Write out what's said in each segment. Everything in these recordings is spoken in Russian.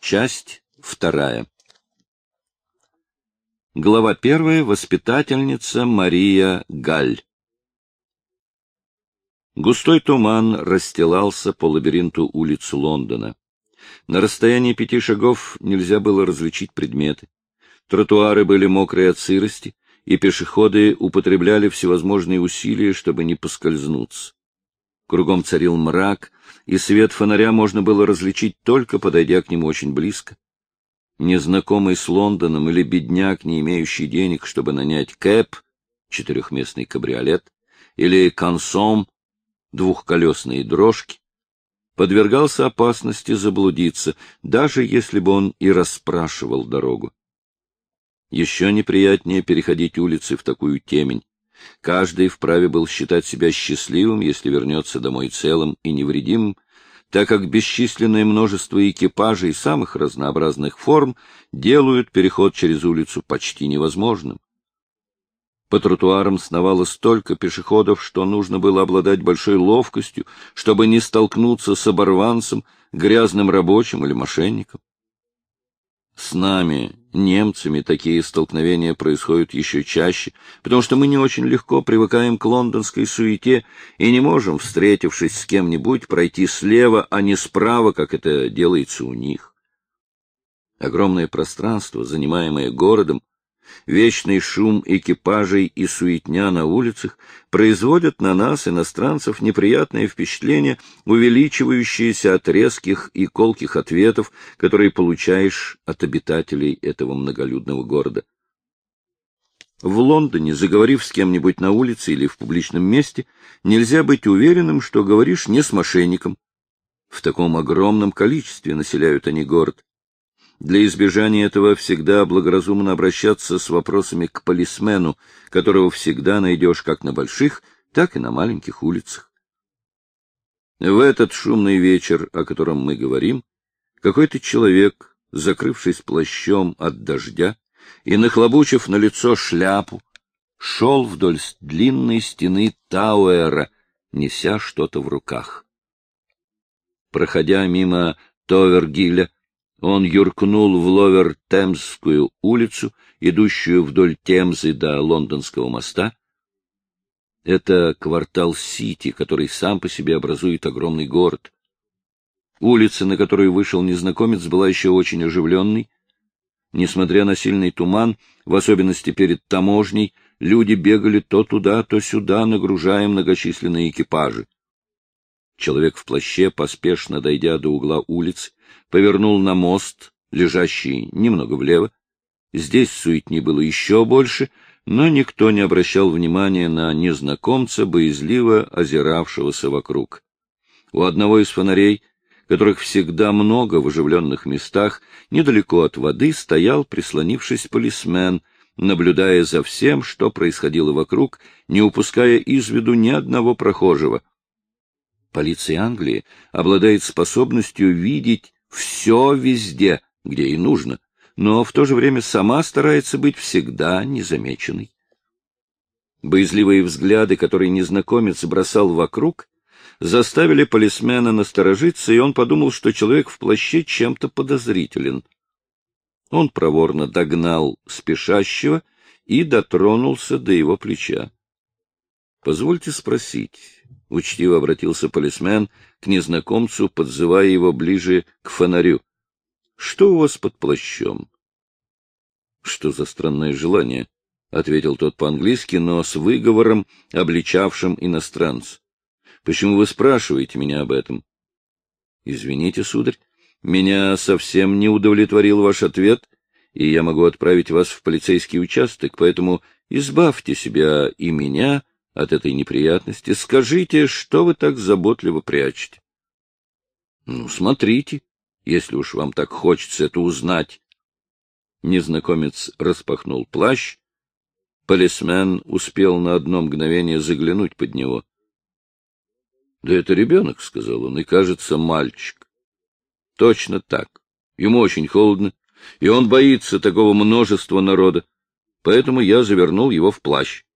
Часть вторая. Глава первая. Воспитательница Мария Галь. Густой туман расстилался по лабиринту улиц Лондона. На расстоянии пяти шагов нельзя было различить предметы. Тротуары были мокрые от сырости, и пешеходы употребляли всевозможные усилия, чтобы не поскользнуться. Кругом царил мрак, и свет фонаря можно было различить только подойдя к нему очень близко. Незнакомый с Лондоном или бедняк, не имеющий денег, чтобы нанять кэп, четырехместный кабриолет, или консом, двухколесные дрожки, подвергался опасности заблудиться, даже если бы он и расспрашивал дорогу. Еще неприятнее переходить улицы в такую темень. Каждый вправе был считать себя счастливым, если вернется домой целым и невредимым, так как бесчисленное множество экипажей самых разнообразных форм делают переход через улицу почти невозможным. По тротуарам сновало столько пешеходов, что нужно было обладать большой ловкостью, чтобы не столкнуться с оборванцем, грязным рабочим или мошенником. С нами, немцами, такие столкновения происходят еще чаще, потому что мы не очень легко привыкаем к лондонской суете и не можем, встретившись с кем-нибудь, пройти слева, а не справа, как это делается у них. Огромное пространство, занимаемое городом, вечный шум экипажей и суетня на улицах производят на нас, иностранцев, неприятное впечатление, увеличивающееся от резких и колких ответов, которые получаешь от обитателей этого многолюдного города. В Лондоне, заговорив с кем-нибудь на улице или в публичном месте, нельзя быть уверенным, что говоришь не с мошенником. В таком огромном количестве населяют они город. Для избежания этого всегда благоразумно обращаться с вопросами к полисмену, которого всегда найдешь как на больших, так и на маленьких улицах. В этот шумный вечер, о котором мы говорим, какой-то человек, закрывшись плащом от дождя и нахлобучив на лицо шляпу, шел вдоль длинной стены Тауэра, неся что-то в руках. Проходя мимо Товергиля, он юркнул в Ловер-Темзскую улицу, идущую вдоль Темзы до Лондонского моста. Это квартал Сити, который сам по себе образует огромный город. Улица, на которую вышел незнакомец, была еще очень оживленной. Несмотря на сильный туман, в особенности перед таможней, люди бегали то туда, то сюда, нагружая многочисленные экипажи. Человек в плаще, поспешно дойдя до угла улицы, повернул на мост, лежащий немного влево. Здесь суетни было еще больше, но никто не обращал внимания на незнакомца, боязливо озиравшегося вокруг. У одного из фонарей, которых всегда много в оживленных местах, недалеко от воды стоял, прислонившись полисмен, наблюдая за всем, что происходило вокруг, не упуская из виду ни одного прохожего. Полиция Англии обладает способностью видеть все везде, где и нужно, но в то же время сама старается быть всегда незамеченной. Боязливые взгляды, которые незнакомец бросал вокруг, заставили полисмена насторожиться, и он подумал, что человек в плаще чем-то подозрителен. Он проворно догнал спешащего и дотронулся до его плеча. — Позвольте спросить, — учтиво обратился полисмен к незнакомцу, подзывая его ближе к фонарю. — Что у вас под плащом? — Что за странное желание? — ответил тот по-английски, но с выговором, обличавшим иностранца. — Почему вы спрашиваете меня об этом? — Извините, сударь, меня совсем не удовлетворил ваш ответ, и я могу отправить вас в полицейский участок, поэтому избавьте себя и меня от этой неприятности. Скажите, что вы так заботливо прячете? — Ну, смотрите, если уж вам так хочется это узнать. Незнакомец распахнул плащ. Полисмен успел на одно мгновение заглянуть под него. — Да это ребенок, — сказал он, — и, кажется, мальчик. — Точно так. Ему очень холодно, и он боится такого множества народа, поэтому я завернул его в плащ. —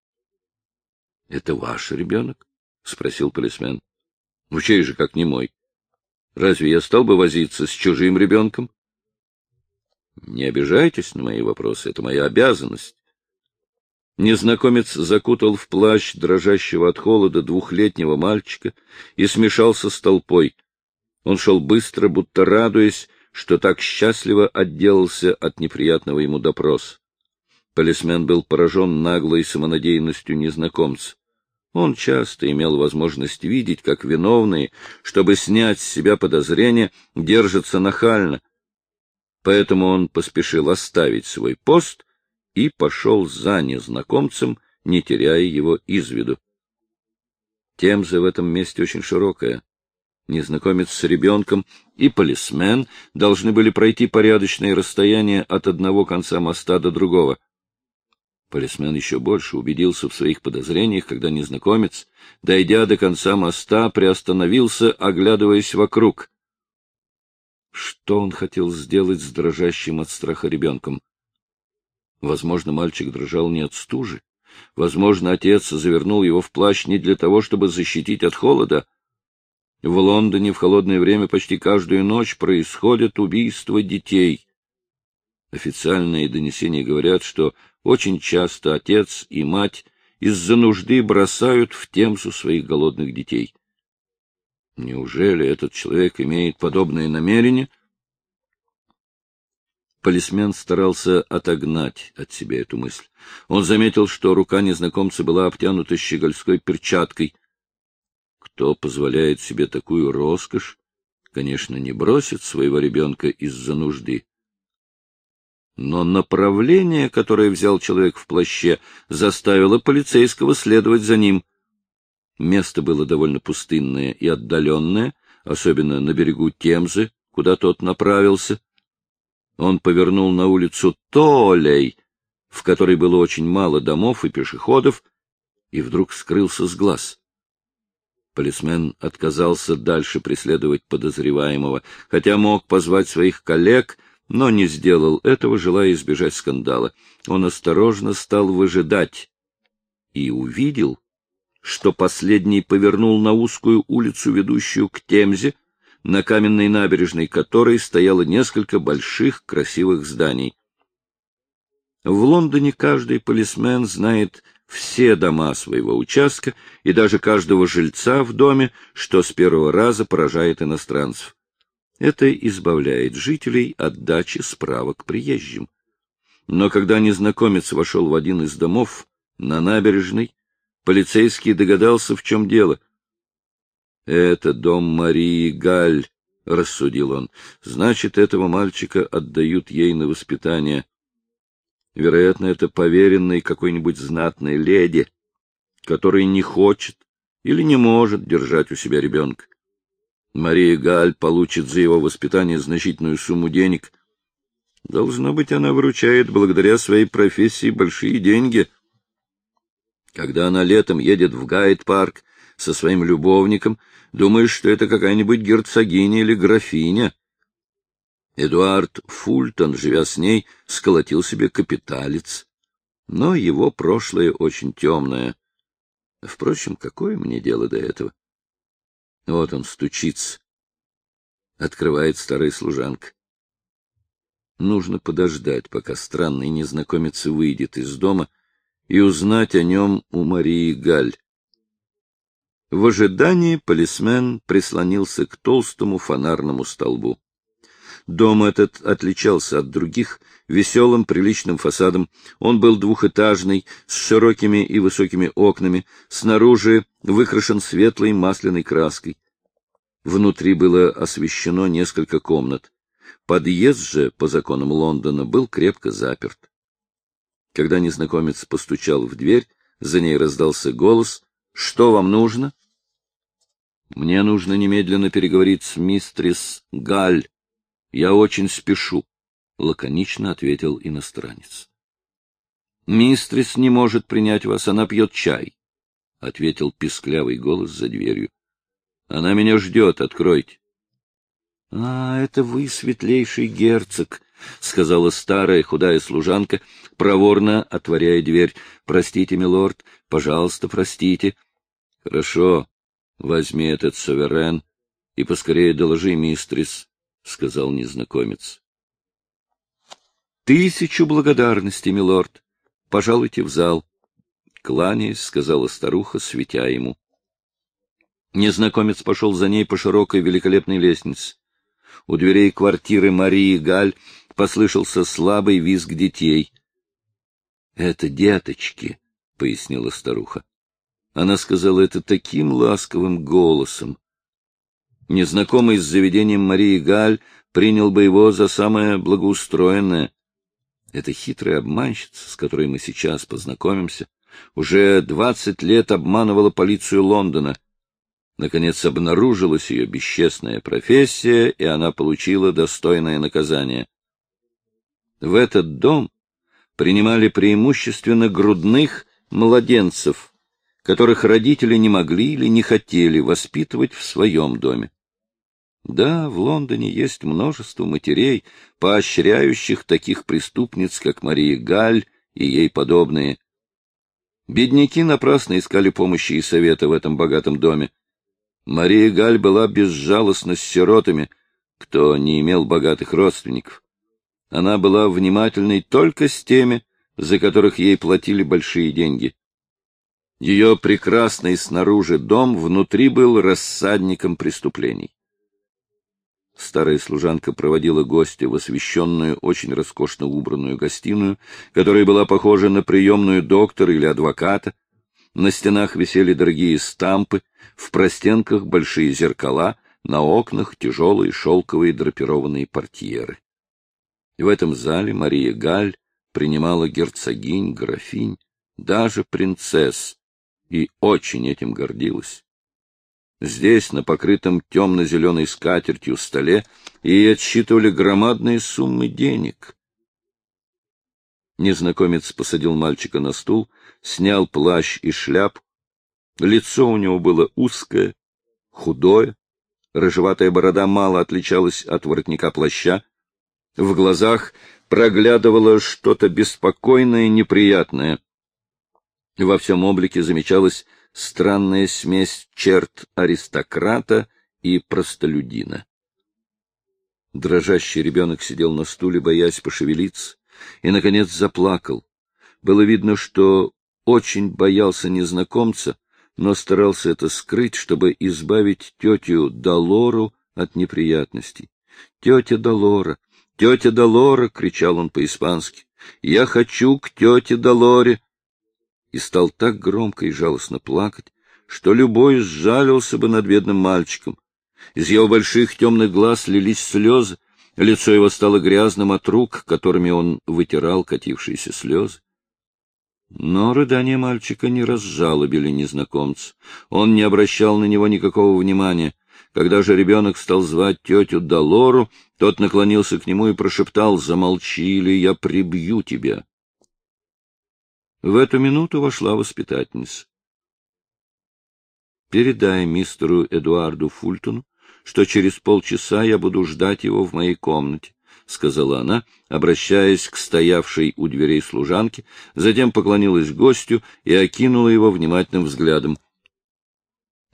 Это ваш ребенок? — спросил полисмен. — Ну, чей же, как не мой? Разве я стал бы возиться с чужим ребенком? Не обижайтесь на мои вопросы, это моя обязанность. Незнакомец закутал в плащ дрожащего от холода двухлетнего мальчика и смешался с толпой. Он шел быстро, будто радуясь, что так счастливо отделался от неприятного ему допроса. Полисмен был поражен наглой самонадеянностью незнакомца. Он часто имел возможность видеть, как виновные, чтобы снять с себя подозрения, держатся нахально. Поэтому он поспешил оставить свой пост и пошел за незнакомцем, не теряя его из виду. Темза в этом месте очень широкая. Незнакомец с ребенком и полисмен должны были пройти порядочное расстояние от одного конца моста до другого. Полисмен еще больше убедился в своих подозрениях, когда незнакомец, дойдя до конца моста, приостановился, оглядываясь вокруг. Что он хотел сделать с дрожащим от страха ребенком? Возможно, мальчик дрожал не от стужи. Возможно, отец завернул его в плащ не для того, чтобы защитить от холода. В Лондоне в холодное время почти каждую ночь происходят убийства детей. Официальные донесения говорят, что очень часто отец и мать из-за нужды бросают в темсу своих голодных детей. Неужели этот человек имеет подобное намерение? Полисмен старался отогнать от себя эту мысль. Он заметил, что рука незнакомца была обтянута щегольской перчаткой. Кто позволяет себе такую роскошь, конечно, не бросит своего ребенка из-за нужды. Но направление, которое взял человек в плаще, заставило полицейского следовать за ним. Место было довольно пустынное и отдаленное, особенно на берегу Темзы, куда тот направился. Он повернул на улицу Толей, в которой было очень мало домов и пешеходов, и вдруг скрылся с глаз. Полисмен отказался дальше преследовать подозреваемого, хотя мог позвать своих коллег — но не сделал этого, желая избежать скандала. Он осторожно стал выжидать и увидел, что последний повернул на узкую улицу, ведущую к Темзе, на каменной набережной которой стояло несколько больших красивых зданий. В Лондоне каждый полисмен знает все дома своего участка и даже каждого жильца в доме, что с первого раза поражает иностранцев. Это избавляет жителей от дачи справок приезжим. Но когда незнакомец вошел в один из домов на набережной, полицейский догадался, в чем дело. — Это дом Марии Галь, — рассудил он. — Значит, этого мальчика отдают ей на воспитание. Вероятно, это поверенный какой-нибудь знатной леди, который не хочет или не может держать у себя ребенка. Мария Галь получит за его воспитание значительную сумму денег. Должно быть, она выручает благодаря своей профессии большие деньги. Когда она летом едет в Гайд-парк со своим любовником, думаешь, что это какая-нибудь герцогиня или графиня. Эдуард Фултон, живя с ней, сколотил себе капиталец. Но его прошлое очень темное. Впрочем, какое мне дело до этого? Вот он стучится. Открывает старая служанка. Нужно подождать, пока странный незнакомец выйдет из дома, и узнать о нем у Марии Галь. В ожидании полисмен прислонился к толстому фонарному столбу. Дом этот отличался от других веселым приличным фасадом. Он был двухэтажный, с широкими и высокими окнами, снаружи выкрашен светлой масляной краской. Внутри было освещено несколько комнат. Подъезд же, по законам Лондона, был крепко заперт. Когда незнакомец постучал в дверь, за ней раздался голос «Что вам нужно?» «Мне нужно немедленно переговорить с мистрис Галь», я очень спешу, — лаконично ответил иностранец. — Мистрис не может принять вас, она пьет чай, — ответил писклявый голос за дверью. — Она меня ждет, откройте. — А, это вы, светлейший герцог, — сказала старая худая служанка, проворно отворяя дверь. — Простите, милорд, пожалуйста, простите. — Хорошо, возьми этот суверен и поскорее доложи мистрис, — сказал незнакомец. — Тысячу благодарностей, милорд. Пожалуйте в зал. Кланяясь, сказала старуха, светя ему. Незнакомец пошел за ней по широкой великолепной лестнице. У дверей квартиры Марии Галь послышался слабый визг детей. — Это деточки, — пояснила старуха. Она сказала это таким ласковым голосом. Незнакомый с заведением Марии Галь принял бы его за самое благоустроенное. Эта хитрая обманщица, с которой мы сейчас познакомимся, уже двадцать лет обманывала полицию Лондона. Наконец обнаружилась ее бесчестная профессия, и она получила достойное наказание. В этот дом принимали преимущественно грудных младенцев, которых родители не могли или не хотели воспитывать в своем доме. Да, в Лондоне есть множество матерей, поощряющих таких преступниц, как Мария Галь и ей подобные. Бедняки напрасно искали помощи и совета в этом богатом доме. Мария Галь была безжалостна с сиротами, кто не имел богатых родственников. Она была внимательной только с теми, за которых ей платили большие деньги. Ее прекрасный снаружи дом внутри был рассадником преступлений. Старая служанка проводила гостя в освещенную, очень роскошно убранную гостиную, которая была похожа на приемную доктора или адвоката. На стенах висели дорогие стампы, в простенках большие зеркала, на окнах тяжелые шелковые драпированные портьеры. В этом зале Мария Галь принимала герцогинь, графинь, даже принцесс, и очень этим гордилась. Здесь, на покрытом темно-зеленой скатертью столе, ей отсчитывали громадные суммы денег. Незнакомец посадил мальчика на стул, снял плащ и шляпу. Лицо у него было узкое, худое, рыжеватая борода мало отличалась от воротника плаща. В глазах проглядывало что-то беспокойное и неприятное. Во всем облике замечалась странная смесь черт аристократа и простолюдина. Дрожащий ребенок сидел на стуле, боясь пошевелиться, и, наконец, заплакал. Было видно, что очень боялся незнакомца, но старался это скрыть, чтобы избавить тетю Долору от неприятностей. «Тетя Долора! Тетя Долора!» — кричал он по-испански. «Я хочу к тете Долоре!» И стал так громко и жалостно плакать, что любой сжалился бы над бедным мальчиком. Из его больших темных глаз лились слезы, лицо его стало грязным от рук, которыми он вытирал катившиеся слезы. Но рыдания мальчика не разжалобили незнакомца. Он не обращал на него никакого внимания. Когда же ребенок стал звать тетю Долору, тот наклонился к нему и прошептал «Замолчи, или я прибью тебя». В эту минуту вошла воспитательница. «Передай мистеру Эдуарду Фультону, что через полчаса я буду ждать его в моей комнате», — сказала она, обращаясь к стоявшей у дверей служанке, затем поклонилась гостю и окинула его внимательным взглядом.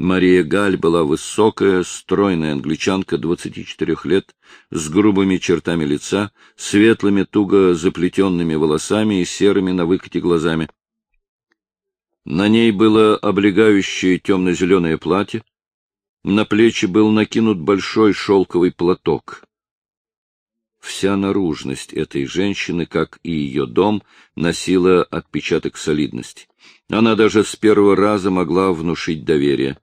Мария Галь была высокая, стройная англичанка 24 лет, с грубыми чертами лица, светлыми, туго заплетенными волосами и серыми на выкате глазами. На ней было облегающее темно-зеленое платье, на плечи был накинут большой шелковый платок. Вся наружность этой женщины, как и ее дом, носила отпечаток солидности. Она даже с первого раза могла внушить доверие.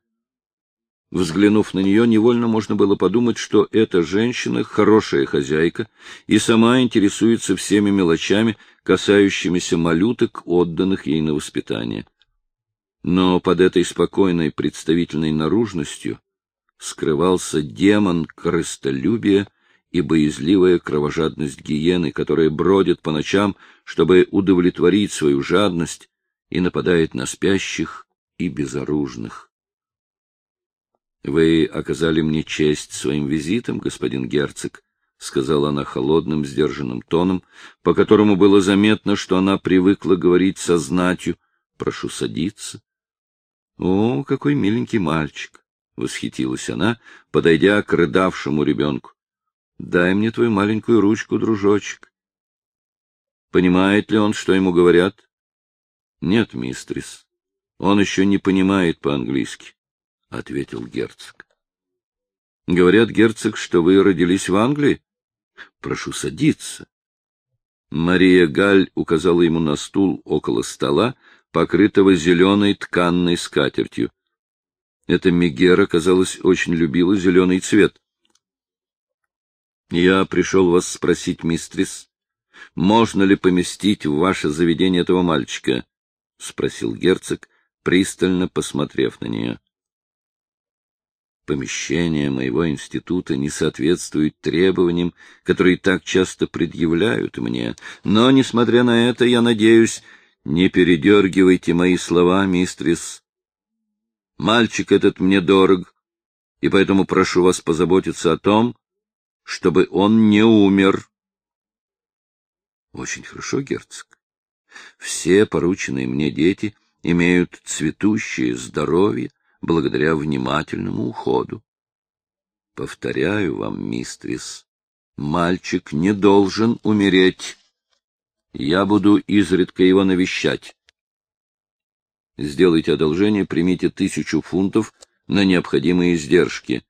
Взглянув на нее, невольно можно было подумать, что эта женщина — хорошая хозяйка и сама интересуется всеми мелочами, касающимися малюток, отданных ей на воспитание. Но под этой спокойной представительной наружностью скрывался демон корыстолюбия и боязливая кровожадность гиены, которая бродит по ночам, чтобы удовлетворить свою жадность, и нападает на спящих и безоружных. — Вы оказали мне честь своим визитом, господин герцог, — сказала она холодным, сдержанным тоном, по которому было заметно, что она привыкла говорить со знатью. — Прошу садиться. — О, какой миленький мальчик! — восхитилась она, подойдя к рыдавшему ребенку. — Дай мне твою маленькую ручку, дружочек. Понимает ли он, что ему говорят? — Нет, мистрис. Он еще не понимает по-английски, — ответил герцог. — Говорят, герцог, что вы родились в Англии? Прошу садиться. Мария Галь указала ему на стул около стола, покрытого зеленой тканной скатертью. Эта Мегера, казалось, очень любила зеленый цвет. — Я пришел вас спросить, мистрис, можно ли поместить в ваше заведение этого мальчика? — спросил герцог, пристально посмотрев на нее. Помещение моего института не соответствует требованиям, которые так часто предъявляют мне, но, несмотря на это, я надеюсь, не передергивайте мои слова, мистрис. Мальчик этот мне дорог, и поэтому прошу вас позаботиться о том, чтобы он не умер. Очень хорошо, герцог. Все порученные мне дети имеют цветущее здоровье благодаря внимательному уходу. Повторяю вам, мистрис, мальчик не должен умереть. Я буду изредка его навещать. Сделайте одолжение, примите тысячу фунтов на необходимые издержки.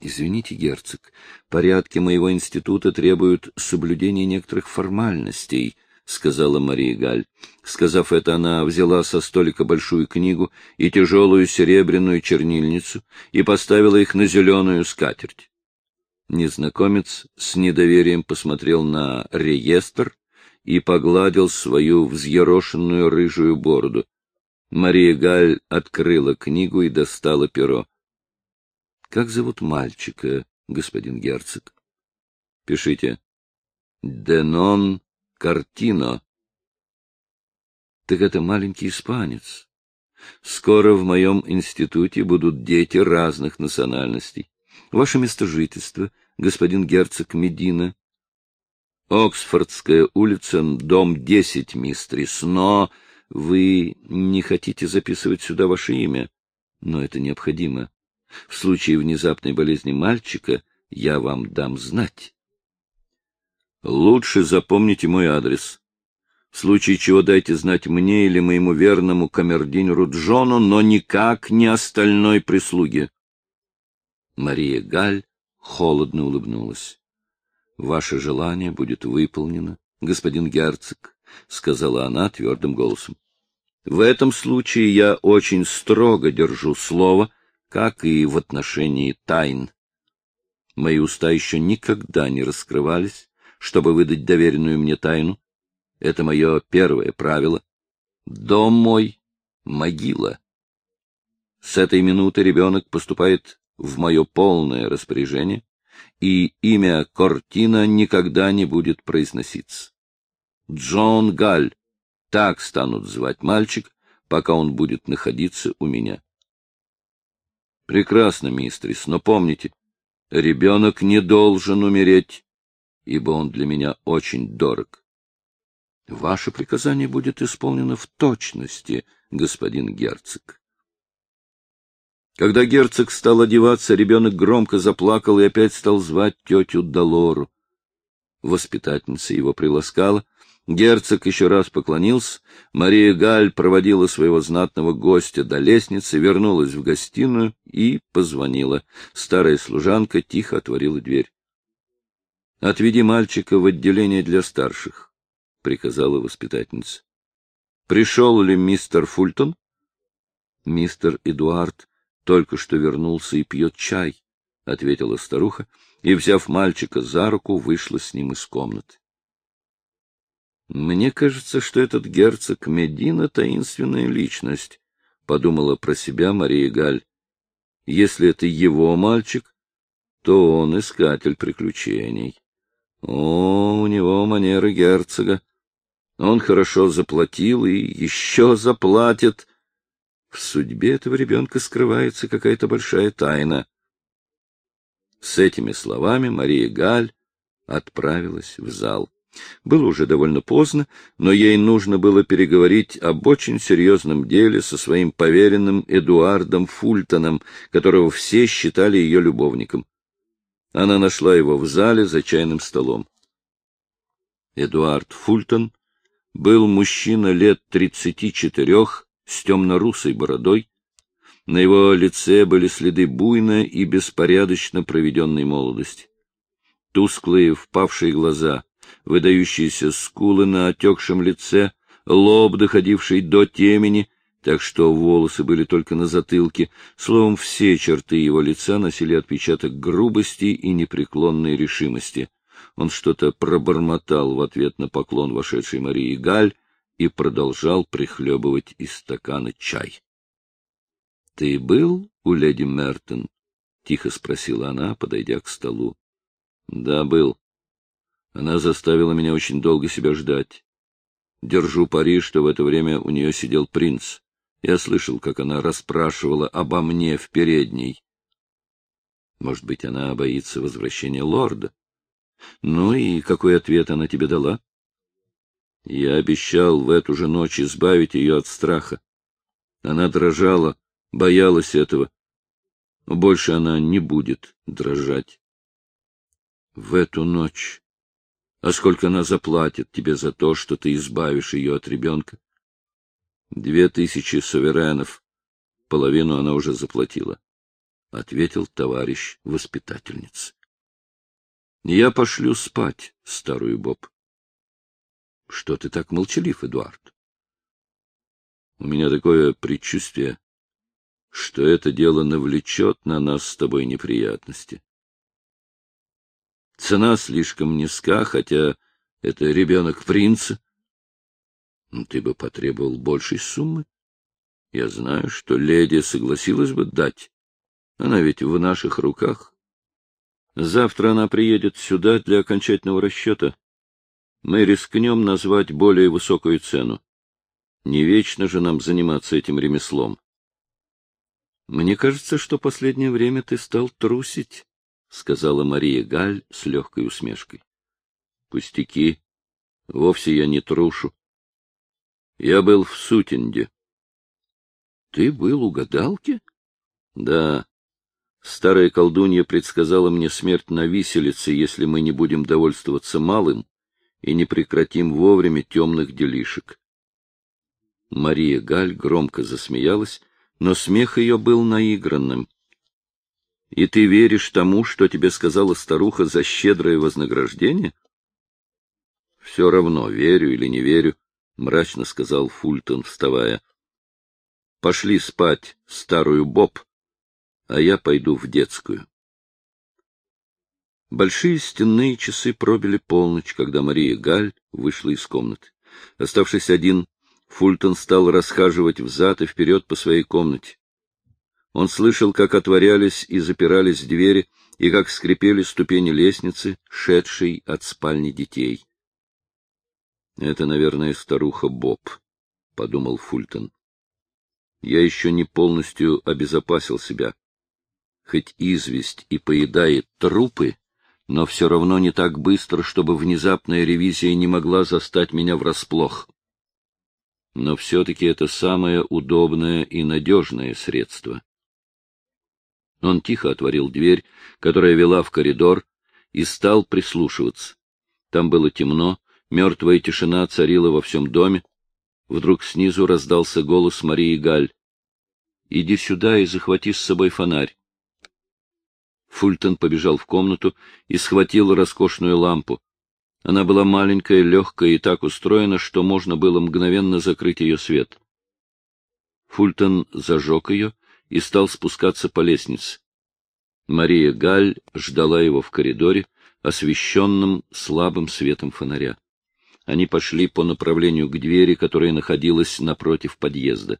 Извините, герцог, порядки моего института требуют соблюдения некоторых формальностей, — сказала Мария Галь. Сказав это, она взяла со столика большую книгу и тяжелую серебряную чернильницу и поставила их на зеленую скатерть. Незнакомец с недоверием посмотрел на реестр и погладил свою взъерошенную рыжую бороду. Мария Галь открыла книгу и достала перо. Как зовут мальчика, господин герцог? Пишите. Денон Картино. Так это маленький испанец. Скоро в моем институте будут дети разных национальностей. Ваше место жительства, господин герцог Медина. Оксфордская улица, дом 10, мистрис, но вы не хотите записывать сюда ваше имя. Но это необходимо. В случае внезапной болезни мальчика я вам дам знать. Лучше запомните мой адрес. В случае чего дайте знать мне или моему верному камердинеру Джону, но никак не остальной прислуге. Мария Галь холодно улыбнулась. — Ваше желание будет выполнено, господин герцог, — сказала она твердым голосом. — В этом случае я очень строго держу слово — как и в отношении тайн. Мои уста еще никогда не раскрывались, чтобы выдать доверенную мне тайну. Это мое первое правило. Дом мой — могила. С этой минуты ребенок поступает в мое полное распоряжение, и имя Кортина никогда не будет произноситься. Джон Галь, так станут звать мальчик, пока он будет находиться у меня. Прекрасно, мистрис, но помните, ребенок не должен умереть, ибо он для меня очень дорог. Ваше приказание будет исполнено в точности, господин герцог. Когда герцог стал одеваться, ребенок громко заплакал и опять стал звать тетю Долору. Воспитательница его приласкала, Герцог еще раз поклонился, Мария Галь проводила своего знатного гостя до лестницы, вернулась в гостиную и позвонила. Старая служанка тихо отворила дверь. — Отведи мальчика в отделение для старших, — приказала воспитательница. — Пришел ли мистер Фультон? — Мистер Эдуард только что вернулся и пьет чай, — ответила старуха, и, взяв мальчика за руку, вышла с ним из комнаты. Мне кажется, что этот герцог Медина — таинственная личность, — подумала про себя Мария Галь. Если это его мальчик, то он искатель приключений. О, у него манеры герцога. Он хорошо заплатил и еще заплатит. В судьбе этого ребенка скрывается какая-то большая тайна. С этими словами Мария Галь отправилась в зал. Было уже довольно поздно, но ей нужно было переговорить об очень серьезном деле со своим поверенным Эдуардом Фультоном, которого все считали ее любовником. Она нашла его в зале за чайным столом. Эдуард Фултон был мужчина лет тридцати четырех с темно-русой бородой. На его лице были следы буйно и беспорядочно проведенной молодости. Тусклые, впавшие глаза, выдающиеся скулы на отекшем лице, лоб, доходивший до темени, так что волосы были только на затылке, словом, все черты его лица носили отпечаток грубости и непреклонной решимости. Он что-то пробормотал в ответ на поклон вошедшей Марии Галь и продолжал прихлебывать из стакана чай. — Ты был у леди Мертон? — тихо спросила она, подойдя к столу. — Да, был. Она заставила меня очень долго себя ждать. Держу пари, что в это время у нее сидел принц. Я слышал, как она расспрашивала обо мне в передней. Может быть, она боится возвращения лорда? Ну и какой ответ она тебе дала? Я обещал в эту же ночь избавить ее от страха. Она дрожала, боялась этого. Больше она не будет дрожать. В эту ночь. А сколько она заплатит тебе за то, что ты избавишь ее от ребенка? Две тысячи суверенов. Половину она уже заплатила, — ответил товарищ воспитательницы. Я пошлю спать старую Боб. Что ты так молчалив, Эдуард? У меня такое предчувствие, что это дело навлечет на нас с тобой неприятности. Цена слишком низка, хотя это ребенок принца. Ну, ты бы потребовал большей суммы. Я знаю, что леди согласилась бы дать. Она ведь в наших руках. Завтра она приедет сюда для окончательного расчета. Мы рискнем назвать более высокую цену. Не вечно же нам заниматься этим ремеслом. Мне кажется, что последнее время ты стал трусить, — сказала Мария Галь с легкой усмешкой. Пустяки. Вовсе я не трушу. Я был в Сутенде. Ты был у гадалки? Да. Старая колдунья предсказала мне смерть на виселице, если мы не будем довольствоваться малым и не прекратим вовремя темных делишек. Мария Галь громко засмеялась, но смех ее был наигранным. — И ты веришь тому, что тебе сказала старуха за щедрое вознаграждение? — Все равно, верю или не верю, — мрачно сказал Фультон, вставая. — Пошли спать, старую Боб, а я пойду в детскую. Большие стенные часы пробили полночь, когда Мария Галь вышла из комнаты. Оставшись один, Фультон стал расхаживать взад и вперед по своей комнате. Он слышал, как отворялись и запирались двери, и как скрипели ступени лестницы, шедшей от спальни детей. — Это, наверное, старуха Боб, — подумал Фультон. Я еще не полностью обезопасил себя хоть известь и поедает трупы, но все равно не так быстро, чтобы внезапная ревизия не могла застать меня врасплох. Но все-таки это самое удобное и надежное средство. Он тихо отворил дверь, которая вела в коридор, и стал прислушиваться. Там было темно, мертвая тишина царила во всем доме. Вдруг снизу раздался голос Марии Галь. — Иди сюда и захвати с собой фонарь. Фультон побежал в комнату и схватил роскошную лампу. Она была маленькая, легкая и так устроена, что можно было мгновенно закрыть ее свет. Фультон зажег ее и стал спускаться по лестнице. Мария Галь ждала его в коридоре, освещенном слабым светом фонаря. Они пошли по направлению к двери, которая находилась напротив подъезда.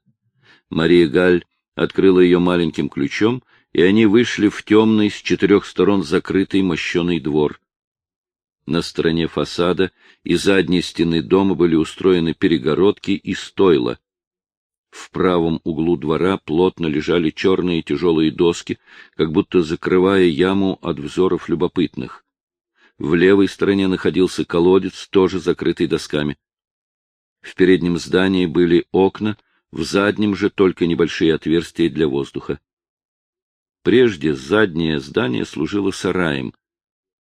Мария Галь открыла ее маленьким ключом и они вышли в темный с четырех сторон закрытый мощеный двор. На стороне фасада и задней стены дома были устроены перегородки и стойла. В правом углу двора плотно лежали черные тяжелые доски, как будто закрывая яму от взоров любопытных. В левой стороне находился колодец, тоже закрытый досками. В переднем здании были окна, в заднем же только небольшие отверстия для воздуха. Прежде заднее здание служило сараем,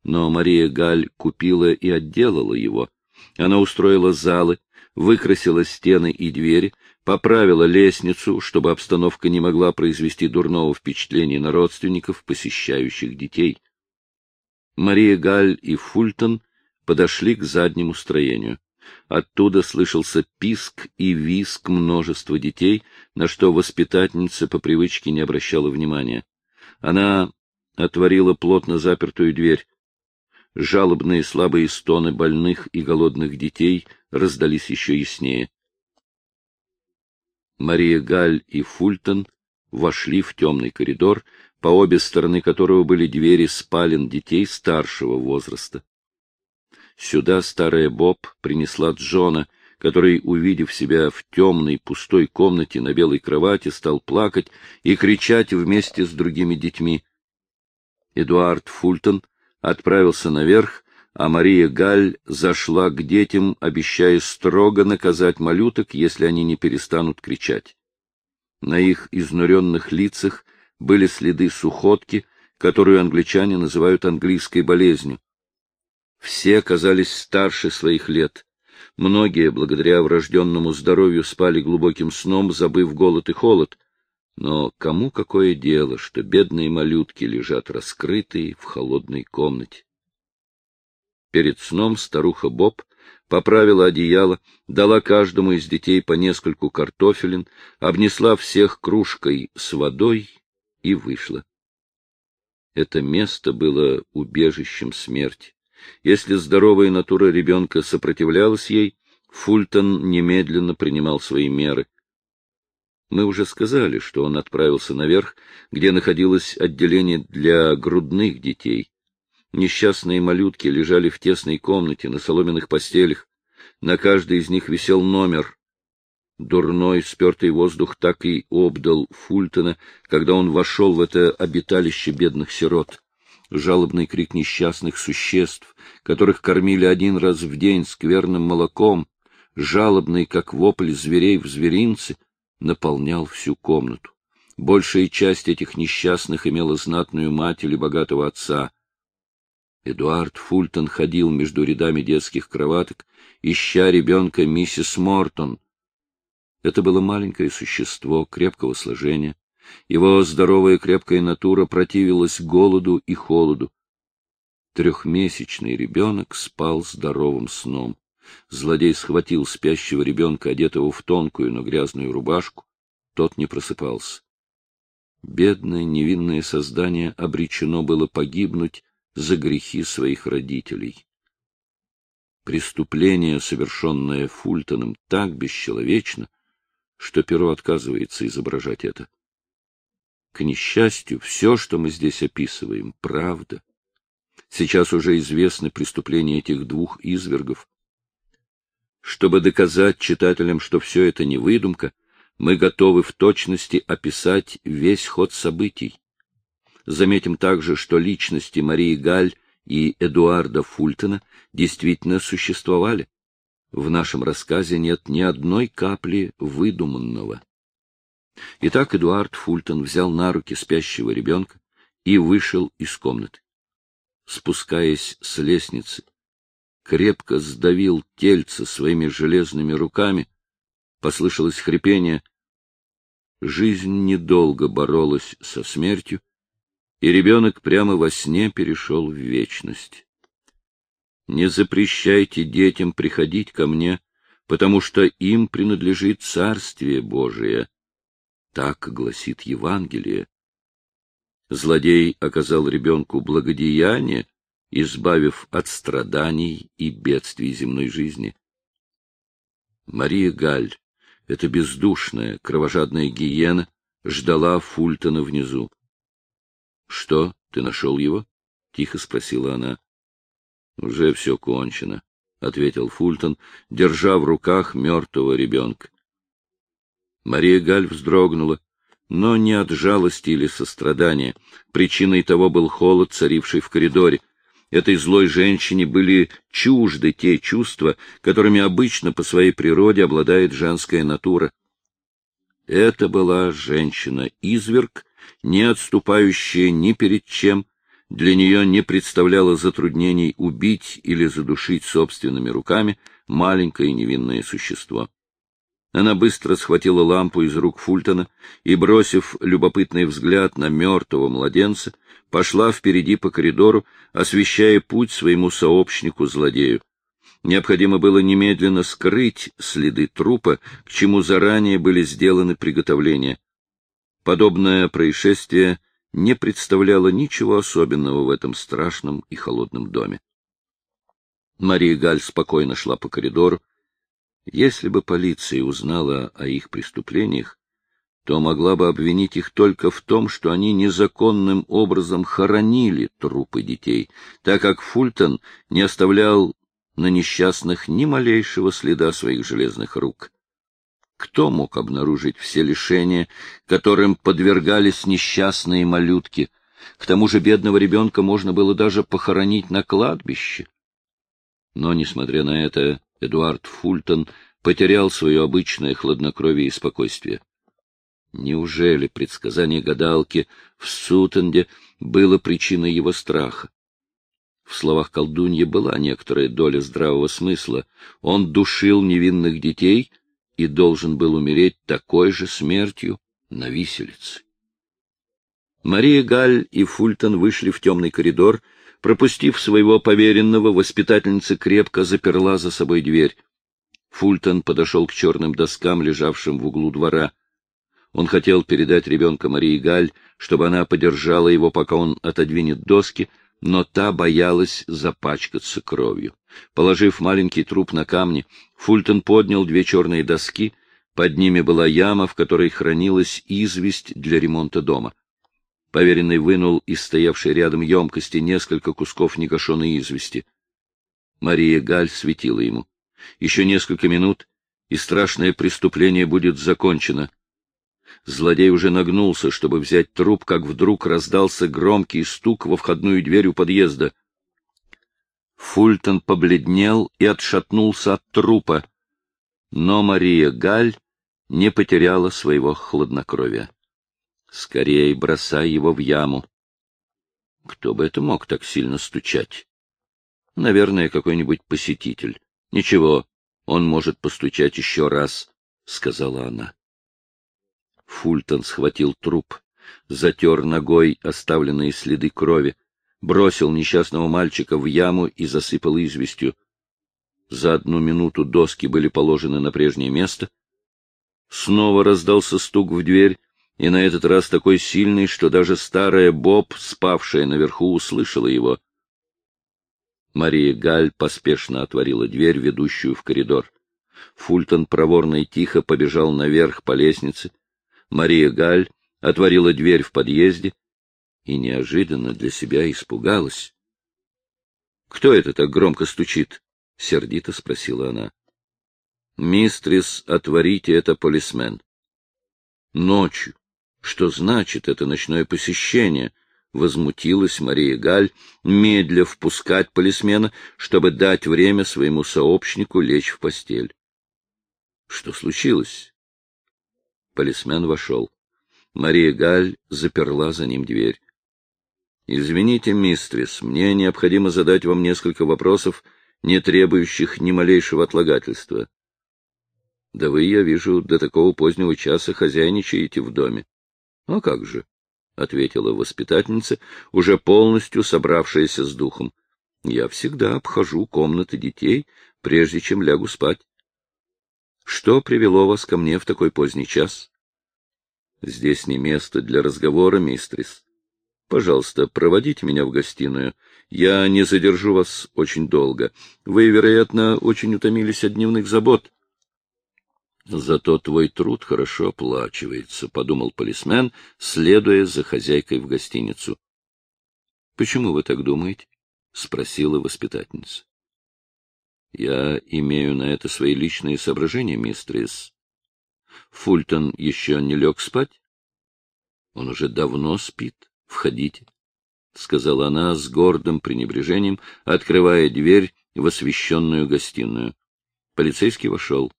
но Мария Галь купила и отделала его. Она устроила залы, выкрасила стены и двери, поправила лестницу, чтобы обстановка не могла произвести дурного впечатления на родственников, посещающих детей. Мария Галь и Фультон подошли к заднему строению. Оттуда слышался писк и виск множества детей, на что воспитательница по привычке не обращала внимания. Она отворила плотно запертую дверь. Жалобные слабые стоны больных и голодных детей раздались еще яснее. Мария Галь и Фультон вошли в темный коридор, по обе стороны которого были двери спален детей старшего возраста. Сюда старая Боб принесла Джона, который, увидев себя в темной пустой комнате на белой кровати, стал плакать и кричать вместе с другими детьми. Эдуард Фултон отправился наверх, а Мария Галь зашла к детям, обещая строго наказать малюток, если они не перестанут кричать. На их изнуренных лицах были следы сухотки, которую англичане называют английской болезнью. Все казались старше своих лет. Многие, благодаря врожденному здоровью, спали глубоким сном, забыв голод и холод. Но кому какое дело, что бедные малютки лежат раскрытые в холодной комнате? Перед сном старуха Боб поправила одеяло, дала каждому из детей по нескольку картофелин, обнесла всех кружкой с водой и вышла. Это место было убежищем смерти. Если здоровая натура ребенка сопротивлялась ей, Фультон немедленно принимал свои меры. Мы уже сказали, что он отправился наверх, где находилось отделение для грудных детей. Несчастные малютки лежали в тесной комнате на соломенных постелях. На каждой из них висел номер. Дурной, спертый воздух так и обдал Фультона, когда он вошел в это обиталище бедных сирот жалобный крик несчастных существ, которых кормили один раз в день скверным молоком, жалобный, как вопль зверей в зверинце, наполнял всю комнату. Большая часть этих несчастных имела знатную мать или богатого отца. Эдуард Фултон ходил между рядами детских кроваток, ища ребенка миссис Мортон. Это было маленькое существо крепкого сложения, его здоровая крепкая натура противилась голоду и холоду. Трехмесячный ребенок спал здоровым сном. Злодей схватил спящего ребенка, одетого в тонкую, но грязную рубашку. Тот не просыпался. Бедное невинное создание обречено было погибнуть за грехи своих родителей. Преступление, совершенное Фультоном, так бесчеловечно, что перо отказывается изображать это. К несчастью, все, что мы здесь описываем, правда. Сейчас уже известны преступления этих двух извергов. Чтобы доказать читателям, что все это не выдумка, мы готовы в точности описать весь ход событий. Заметим также, что личности Марии Галь и Эдуарда Фультона действительно существовали. В нашем рассказе нет ни одной капли выдуманного. Итак, Эдуард Фултон взял на руки спящего ребенка и вышел из комнаты. Спускаясь с лестницы, крепко сдавил тельце своими железными руками, послышалось хрипение. Жизнь недолго боролась со смертью, и ребенок прямо во сне перешел в вечность. Не запрещайте детям приходить ко мне, потому что им принадлежит Царствие Божие, так гласит Евангелие. Злодей оказал ребенку благодеяние, избавив от страданий и бедствий земной жизни. Мария Галь, эта бездушная, кровожадная гиена, ждала Фультона внизу. — Что, ты нашел его? — тихо спросила она. — Уже все кончено, — ответил Фультон, держа в руках мертвого ребенка. Мария Галь вздрогнула, но не от жалости или сострадания. Причиной того был холод, царивший в коридоре. Этой злой женщине были чужды те чувства, которыми обычно по своей природе обладает женская натура. Это была женщина-изверг, не отступающая ни перед чем, Для нее не представляло затруднений убить или задушить собственными руками маленькое невинное существо. Она быстро схватила лампу из рук Фультона и, бросив любопытный взгляд на мертвого младенца, пошла впереди по коридору, освещая путь своему сообщнику-злодею. Необходимо было немедленно скрыть следы трупа, к чему заранее были сделаны приготовления. Подобное происшествие не представляло ничего особенного в этом страшном и холодном доме. Мария Галь спокойно шла по коридору, если бы полиция узнала о их преступлениях, то могла бы обвинить их только в том, что они незаконным образом хоронили трупы детей, так как Фультон не оставлял на несчастных ни малейшего следа своих железных рук. Кто мог обнаружить все лишения, которым подвергались несчастные малютки? К тому же бедного ребенка можно было даже похоронить на кладбище. Но, несмотря на это, Эдуард Фултон потерял свое обычное хладнокровие и спокойствие. Неужели предсказание гадалки в Сутенде было причиной его страха? В словах колдуньи была некоторая доля здравого смысла. Он душил невинных детей и должен был умереть такой же смертью на виселице. Мария Галь и Фультон вышли в темный коридор, Пропустив своего поверенного, воспитательница крепко заперла за собой дверь. Фультон подошел к черным доскам, лежавшим в углу двора. Он хотел передать ребенка Марии Галь, чтобы она подержала его, пока он отодвинет доски, но та боялась запачкаться кровью. Положив маленький труп на камни, Фультон поднял две черные доски, под ними была яма, в которой хранилась известь для ремонта дома. Поверенный вынул из стоявшей рядом емкости несколько кусков негашенной извести. Мария Галь светила ему. Еще несколько минут, и страшное преступление будет закончено. Злодей уже нагнулся, чтобы взять труп, как вдруг раздался громкий стук во входную дверь у подъезда. Фультон побледнел и отшатнулся от трупа, но Мария Галь не потеряла своего хладнокровия. Скорее бросай его в яму. Кто бы это мог так сильно стучать? Наверное, какой-нибудь посетитель. Ничего, он может постучать еще раз, — сказала она. Фультон схватил труп, затер ногой оставленные следы крови, бросил несчастного мальчика в яму и засыпал известью. За одну минуту доски были положены на прежнее место. Снова раздался стук в дверь, и на этот раз такой сильный, что даже старая Боб, спавшая наверху, услышала его. Мария Галь поспешно отворила дверь, ведущую в коридор. Фультон проворно и тихо побежал наверх по лестнице. Мария Галь отворила дверь в подъезде и неожиданно для себя испугалась. — Кто это так громко стучит? — сердито спросила она. — Мистрис, отворите, это полисмен. Ночью, что значит это ночное посещение? Возмутилась Мария Галь, медля впускать полисмена, чтобы дать время своему сообщнику лечь в постель. Что случилось? Полисмен вошел. Мария Галь заперла за ним дверь. — Извините, мистрис, мне необходимо задать вам несколько вопросов, не требующих ни малейшего отлагательства. — Да вы, я вижу, до такого позднего часа хозяйничаете в доме. — А как же? — ответила воспитательница, уже полностью собравшаяся с духом. — Я всегда обхожу комнаты детей, прежде чем лягу спать. — Что привело вас ко мне в такой поздний час? — Здесь не место для разговора, мистрис. Пожалуйста, проводите меня в гостиную. Я не задержу вас очень долго. Вы, вероятно, очень утомились от дневных забот. Зато твой труд хорошо оплачивается, — подумал полисмен, следуя за хозяйкой в гостиницу. — Почему вы так думаете? — спросила воспитательница. — Я имею на это свои личные соображения, мистерис. Фультон еще не лег спать? — Он уже давно спит. Входите, — сказала она с гордым пренебрежением, открывая дверь в освещенную гостиную. Полицейский вошел.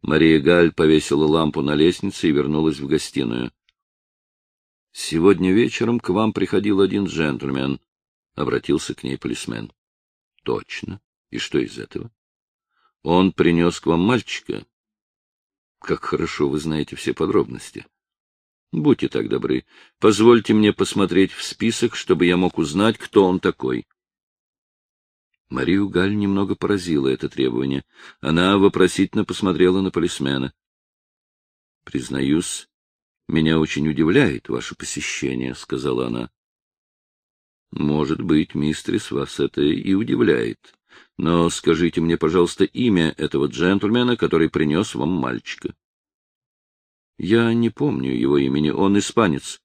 Мария Галь повесила лампу на лестнице и вернулась в гостиную. Сегодня вечером к вам приходил один джентльмен, — обратился к ней полисмен. — Точно. И что из этого? Он принес к вам мальчика. Как хорошо вы знаете все подробности. Будьте так добры, позвольте мне посмотреть в список, чтобы я мог узнать, кто он такой. Марию Галь немного поразило это требование. Она вопросительно посмотрела на полисмена. — Признаюсь, меня очень удивляет ваше посещение, — сказала она. — Может быть, мистрис, вас это и удивляет. Но скажите мне, пожалуйста, имя этого джентльмена, который принес вам мальчика. — Я не помню его имени, он испанец.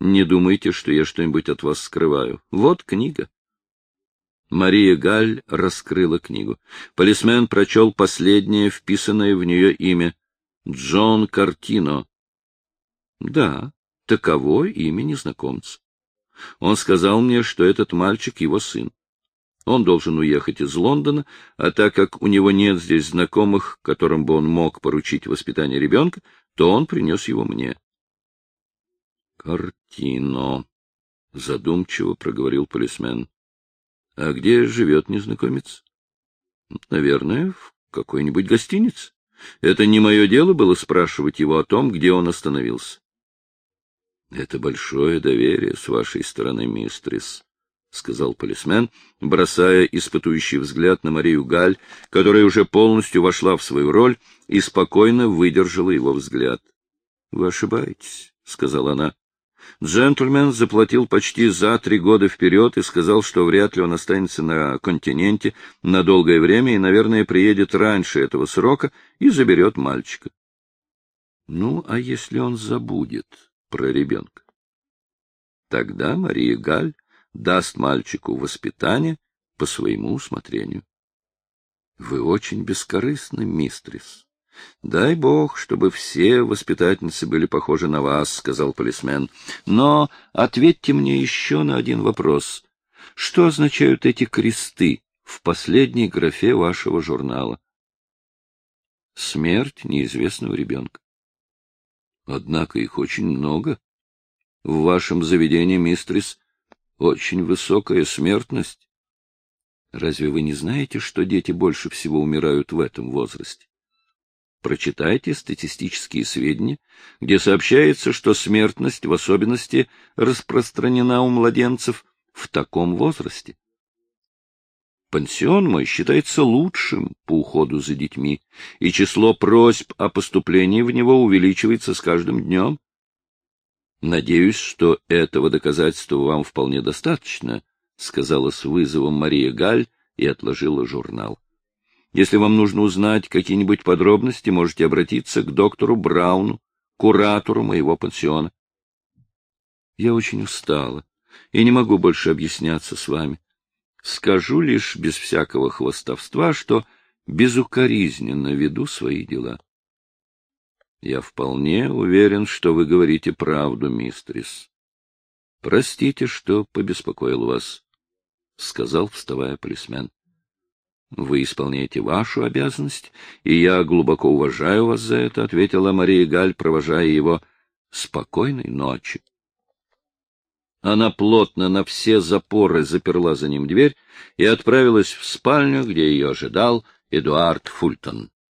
Не думайте, что я что-нибудь от вас скрываю. Вот книга. Мария Галь раскрыла книгу. Полисмен прочел последнее, вписанное в нее имя — Джон Картино. Да, таково имя незнакомца. Он сказал мне, что этот мальчик — его сын. Он должен уехать из Лондона, а так как у него нет здесь знакомых, которым бы он мог поручить воспитание ребенка, то он принес его мне. — Картино, — задумчиво проговорил полисмен. — А где живет незнакомец? — Наверное, в какой-нибудь гостинице. Это не мое дело было спрашивать его о том, где он остановился. — Это большое доверие с вашей стороны, мистрис, — сказал полисмен, бросая испытующий взгляд на Марию Галь, которая уже полностью вошла в свою роль и спокойно выдержала его взгляд. — Вы ошибаетесь, — сказала она. Джентльмен заплатил почти за три года вперед и сказал, что вряд ли он останется на континенте на долгое время и, наверное, приедет раньше этого срока и заберет мальчика. Ну, а если он забудет? про ребенка. Тогда Мария Галь даст мальчику воспитание по своему усмотрению. Вы очень бескорыстны, мистрис. Дай бог, чтобы все воспитательницы были похожи на вас, сказал полисмен. Но ответьте мне еще на один вопрос. Что означают эти кресты в последней графе вашего журнала? Смерть неизвестного ребенка. Однако их очень много. В вашем заведении, мистрис, очень высокая смертность. Разве вы не знаете, что дети больше всего умирают в этом возрасте? Прочитайте статистические сведения, где сообщается, что смертность в особенности распространена у младенцев в таком возрасте. Пансион мой считается лучшим по уходу за детьми, и число просьб о поступлении в него увеличивается с каждым днем. Надеюсь, что этого доказательства вам вполне достаточно, — сказала с вызовом Мария Галь и отложила журнал. Если вам нужно узнать какие-нибудь подробности, можете обратиться к доктору Брауну, куратору моего пансиона. Я очень устала и не могу больше объясняться с вами. Скажу лишь без всякого хвостовства, что безукоризненно веду свои дела. Я вполне уверен, что вы говорите правду, мистрис. Простите, что побеспокоил вас, — сказал, вставая полисмен. Вы исполняете вашу обязанность, и я глубоко уважаю вас за это, — ответила Мария Галь, провожая его. Спокойной ночи. Она плотно на все запоры заперла за ним дверь и отправилась в спальню, где ее ожидал Эдуард Фультон.